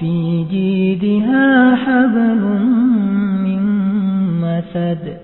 في جيدها حبل من مسد.